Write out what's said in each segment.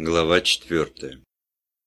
Глава 4.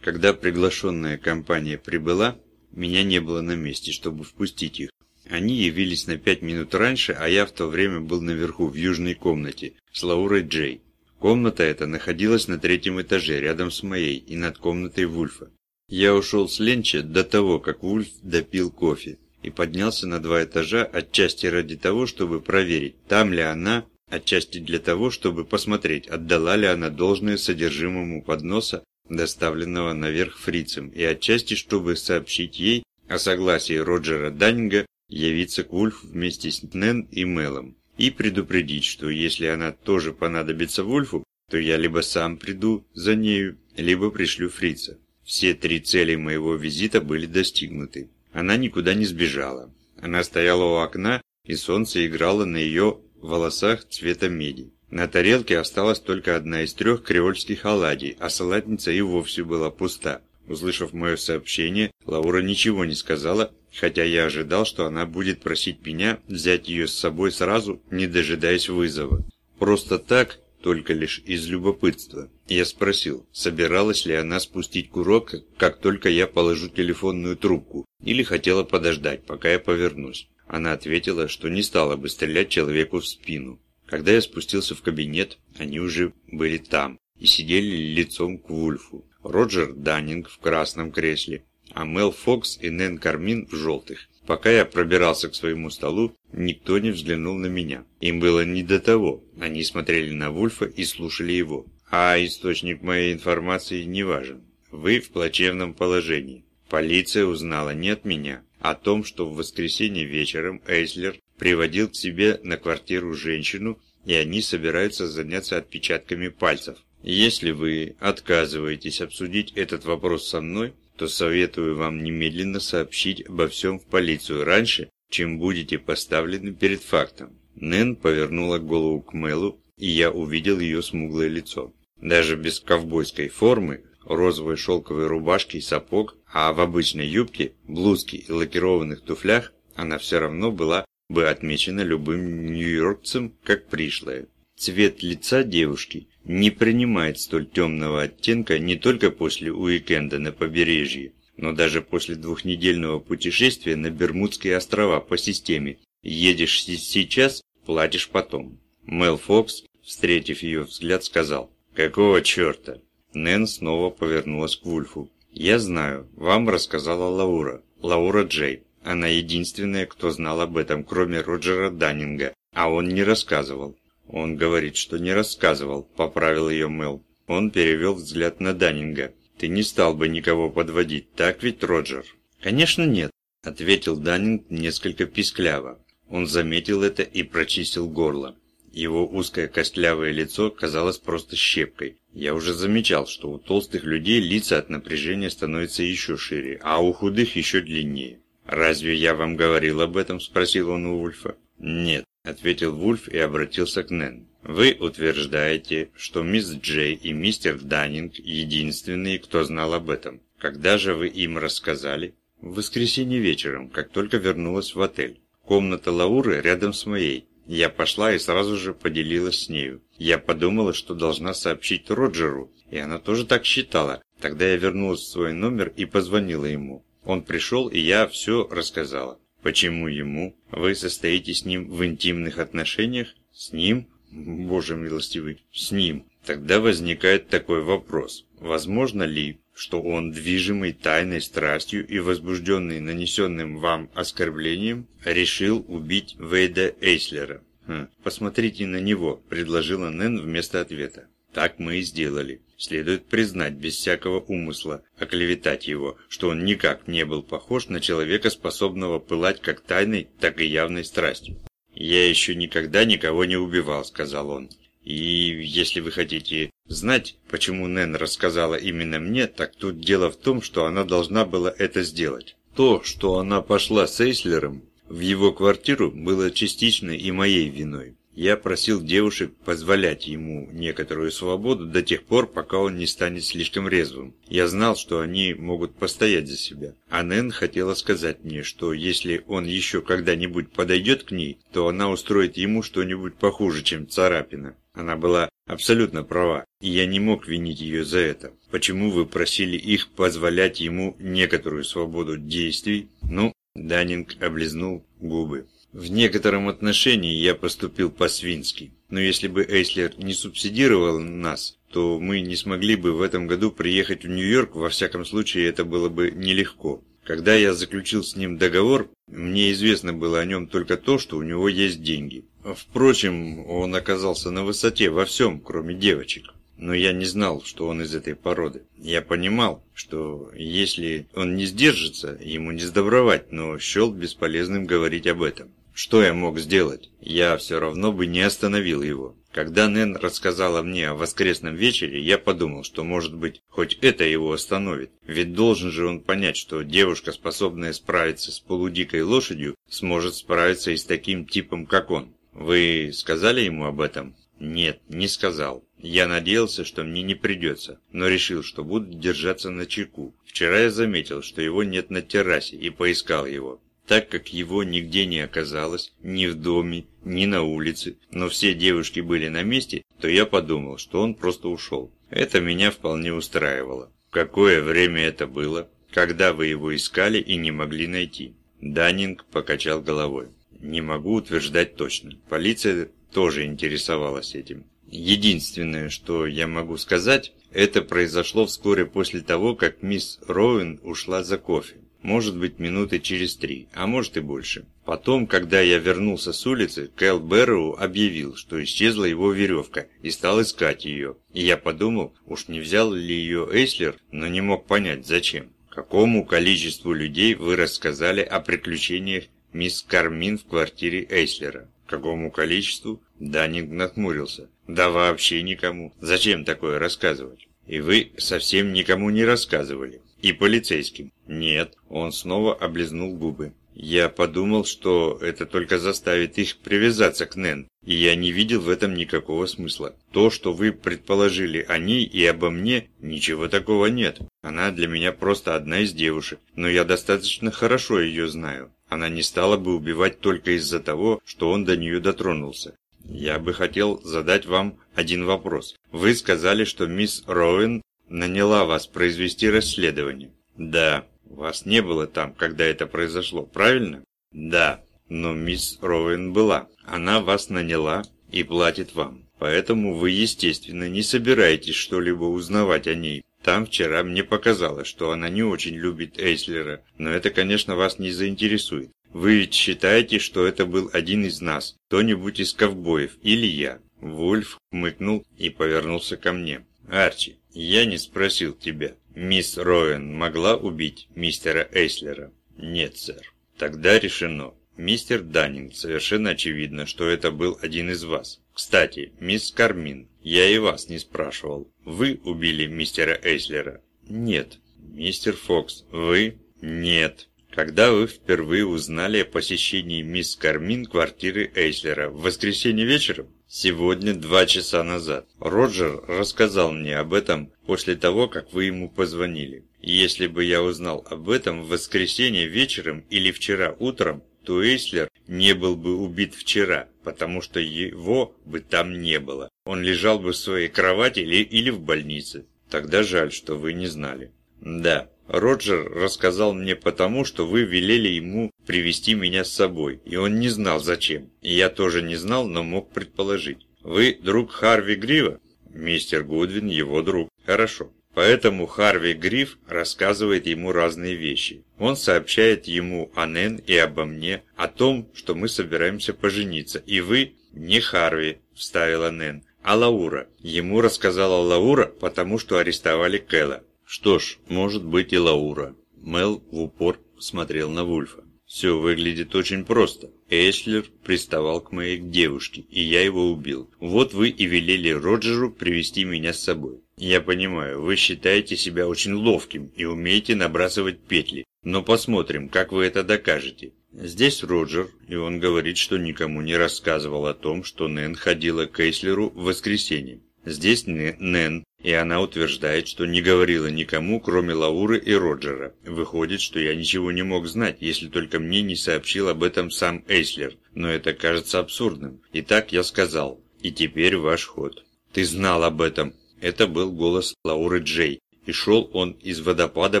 Когда приглашенная компания прибыла, меня не было на месте, чтобы впустить их. Они явились на пять минут раньше, а я в то время был наверху, в южной комнате, с Лаурой Джей. Комната эта находилась на третьем этаже, рядом с моей, и над комнатой Вульфа. Я ушел с ленча до того, как Вульф допил кофе, и поднялся на два этажа, отчасти ради того, чтобы проверить, там ли она, отчасти для того, чтобы посмотреть, отдала ли она должное содержимому подноса, доставленного наверх фрицем, и отчасти, чтобы сообщить ей о согласии Роджера Даннинга явиться к Вульфу вместе с Нэн и Мелом, и предупредить, что если она тоже понадобится Вульфу, то я либо сам приду за нею, либо пришлю фрица. Все три цели моего визита были достигнуты. Она никуда не сбежала. Она стояла у окна, и солнце играло на ее в волосах цвета меди. На тарелке осталась только одна из трех креольских оладий, а салатница и вовсе была пуста. Услышав мое сообщение, Лаура ничего не сказала, хотя я ожидал, что она будет просить меня взять ее с собой сразу, не дожидаясь вызова. Просто так, только лишь из любопытства. Я спросил, собиралась ли она спустить курок, как только я положу телефонную трубку, или хотела подождать, пока я повернусь. Она ответила, что не стала бы стрелять человеку в спину. Когда я спустился в кабинет, они уже были там и сидели лицом к Вульфу. Роджер Даннинг в красном кресле, а Мел Фокс и Нэн Кармин в желтых. Пока я пробирался к своему столу, никто не взглянул на меня. Им было не до того. Они смотрели на Вульфа и слушали его. А источник моей информации не важен. Вы в плачевном положении. Полиция узнала не от меня, о том, что в воскресенье вечером Эйслер приводил к себе на квартиру женщину, и они собираются заняться отпечатками пальцев. Если вы отказываетесь обсудить этот вопрос со мной, то советую вам немедленно сообщить обо всем в полицию раньше, чем будете поставлены перед фактом. Нэн повернула голову к Мэлу, и я увидел ее смуглое лицо. Даже без ковбойской формы розовой шелковой рубашке и сапог, а в обычной юбке, блузке и лакированных туфлях она все равно была бы отмечена любым нью-йоркцем как пришлая. Цвет лица девушки не принимает столь темного оттенка не только после уикенда на побережье, но даже после двухнедельного путешествия на Бермудские острова по системе «Едешь сейчас, платишь потом». Мел Фокс, встретив ее взгляд, сказал «Какого черта?» Нэн снова повернулась к Вульфу. «Я знаю, вам рассказала Лаура, Лаура Джей. Она единственная, кто знал об этом, кроме Роджера Даннинга, а он не рассказывал». «Он говорит, что не рассказывал», – поправил ее Мэл. Он перевел взгляд на Даннинга. «Ты не стал бы никого подводить, так ведь, Роджер?» «Конечно нет», – ответил Даннинг несколько пискляво. Он заметил это и прочистил горло. Его узкое костлявое лицо казалось просто щепкой. Я уже замечал, что у толстых людей лица от напряжения становятся еще шире, а у худых еще длиннее. «Разве я вам говорил об этом?» – спросил он у Вульфа. «Нет», – ответил Вульф и обратился к Нэн. «Вы утверждаете, что мисс Джей и мистер Даннинг единственные, кто знал об этом. Когда же вы им рассказали?» «В воскресенье вечером, как только вернулась в отель. Комната Лауры рядом с моей. Я пошла и сразу же поделилась с нею. Я подумала, что должна сообщить Роджеру, и она тоже так считала. Тогда я вернулась в свой номер и позвонила ему. Он пришел, и я все рассказала. Почему ему? Вы состоите с ним в интимных отношениях? С ним? Боже милостивый, с ним. Тогда возникает такой вопрос. Возможно ли, что он, движимый тайной страстью и возбужденный нанесенным вам оскорблением, решил убить Вейда Эйслера. Хм, «Посмотрите на него», – предложила Нэн вместо ответа. Так мы и сделали. Следует признать без всякого умысла, оклеветать его, что он никак не был похож на человека, способного пылать как тайной, так и явной страстью. «Я еще никогда никого не убивал», – сказал он. И если вы хотите знать, почему Нэн рассказала именно мне, так тут дело в том, что она должна была это сделать. То, что она пошла с Эйслером в его квартиру, было частично и моей виной. Я просил девушек позволять ему некоторую свободу до тех пор, пока он не станет слишком резвым. Я знал, что они могут постоять за себя. А Нэн хотела сказать мне, что если он еще когда-нибудь подойдет к ней, то она устроит ему что-нибудь похуже, чем царапина. Она была абсолютно права, и я не мог винить ее за это. Почему вы просили их позволять ему некоторую свободу действий? Ну, Даннинг облизнул губы. В некотором отношении я поступил по-свински. Но если бы Эйслер не субсидировал нас, то мы не смогли бы в этом году приехать в Нью-Йорк, во всяком случае это было бы нелегко. Когда я заключил с ним договор, мне известно было о нем только то, что у него есть деньги. Впрочем, он оказался на высоте во всем, кроме девочек. Но я не знал, что он из этой породы. Я понимал, что если он не сдержится, ему не сдобровать, но счел бесполезным говорить об этом. Что я мог сделать? Я все равно бы не остановил его. Когда Нэн рассказала мне о воскресном вечере, я подумал, что, может быть, хоть это его остановит. Ведь должен же он понять, что девушка, способная справиться с полудикой лошадью, сможет справиться и с таким типом, как он. Вы сказали ему об этом? Нет, не сказал. Я надеялся, что мне не придется, но решил, что буду держаться на чеку. Вчера я заметил, что его нет на террасе и поискал его. Так как его нигде не оказалось, ни в доме, ни на улице, но все девушки были на месте, то я подумал, что он просто ушел. Это меня вполне устраивало. Какое время это было? Когда вы его искали и не могли найти? Даннинг покачал головой. Не могу утверждать точно. Полиция тоже интересовалась этим. Единственное, что я могу сказать, это произошло вскоре после того, как мисс Роуэн ушла за кофе может быть минуты через три, а может и больше. Потом, когда я вернулся с улицы, Кэл Бэрроу объявил, что исчезла его веревка и стал искать ее. И я подумал, уж не взял ли ее Эйслер, но не мог понять, зачем. Какому количеству людей вы рассказали о приключениях мисс Кармин в квартире Эйслера? Какому количеству? Данинг нахмурился. Да вообще никому. Зачем такое рассказывать? И вы совсем никому не рассказывали. И полицейским. Нет, он снова облизнул губы. Я подумал, что это только заставит их привязаться к Нэн, и я не видел в этом никакого смысла. То, что вы предположили о ней и обо мне, ничего такого нет. Она для меня просто одна из девушек, но я достаточно хорошо ее знаю. Она не стала бы убивать только из-за того, что он до нее дотронулся. Я бы хотел задать вам один вопрос. Вы сказали, что мисс Роуэн наняла вас произвести расследование. Да, вас не было там, когда это произошло, правильно? Да, но мисс Роуэн была. Она вас наняла и платит вам. Поэтому вы, естественно, не собираетесь что-либо узнавать о ней. Там вчера мне показалось, что она не очень любит Эйслера, но это, конечно, вас не заинтересует. Вы ведь считаете, что это был один из нас, кто-нибудь из ковбоев или я. Вульф хмыкнул и повернулся ко мне. Арчи, я не спросил тебя. Мисс Роэн могла убить мистера Эйслера? Нет, сэр. Тогда решено. Мистер Даннинг, совершенно очевидно, что это был один из вас. Кстати, мисс Кармин, я и вас не спрашивал. Вы убили мистера Эйслера? Нет. Мистер Фокс, вы? Нет. Когда вы впервые узнали о посещении мисс Кармин квартиры Эйслера? В воскресенье вечером? Сегодня два часа назад. Роджер рассказал мне об этом после того, как вы ему позвонили. Если бы я узнал об этом в воскресенье вечером или вчера утром, то Эйслер не был бы убит вчера, потому что его бы там не было. Он лежал бы в своей кровати или, или в больнице. Тогда жаль, что вы не знали. Да, Роджер рассказал мне потому, что вы велели ему привести меня с собой, и он не знал зачем. И я тоже не знал, но мог предположить. Вы друг Харви Грива? Мистер Гудвин его друг. Хорошо. Поэтому Харви Гриф рассказывает ему разные вещи. Он сообщает ему о Нэн и обо мне, о том, что мы собираемся пожениться. И вы не Харви, вставила Нэн, а Лаура. Ему рассказала Лаура, потому что арестовали Кэлла. Что ж, может быть и Лаура. Мел в упор смотрел на Вульфа. Все выглядит очень просто. Эшлер приставал к моей девушке, и я его убил. Вот вы и велели Роджеру привести меня с собой. Я понимаю, вы считаете себя очень ловким и умеете набрасывать петли. Но посмотрим, как вы это докажете. Здесь Роджер, и он говорит, что никому не рассказывал о том, что Нэн ходила к Эйслеру в воскресенье. Здесь Нэн, и она утверждает, что не говорила никому, кроме Лауры и Роджера. Выходит, что я ничего не мог знать, если только мне не сообщил об этом сам Эйслер. Но это кажется абсурдным. Итак, я сказал. И теперь ваш ход. Ты знал об этом. Это был голос Лауры Джей, и шел он из водопада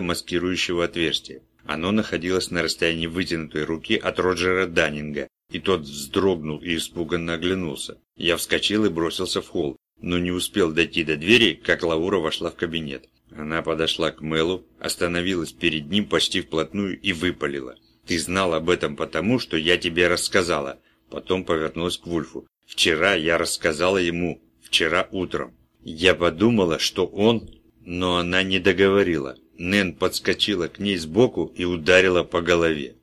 маскирующего отверстия. Оно находилось на расстоянии вытянутой руки от Роджера Даннинга, и тот вздрогнул и испуганно оглянулся. Я вскочил и бросился в холл но не успел дойти до двери, как Лаура вошла в кабинет. Она подошла к Мелу, остановилась перед ним почти вплотную и выпалила. «Ты знал об этом потому, что я тебе рассказала». Потом повернулась к Вульфу. «Вчера я рассказала ему. Вчера утром. Я подумала, что он...» Но она не договорила. Нэн подскочила к ней сбоку и ударила по голове.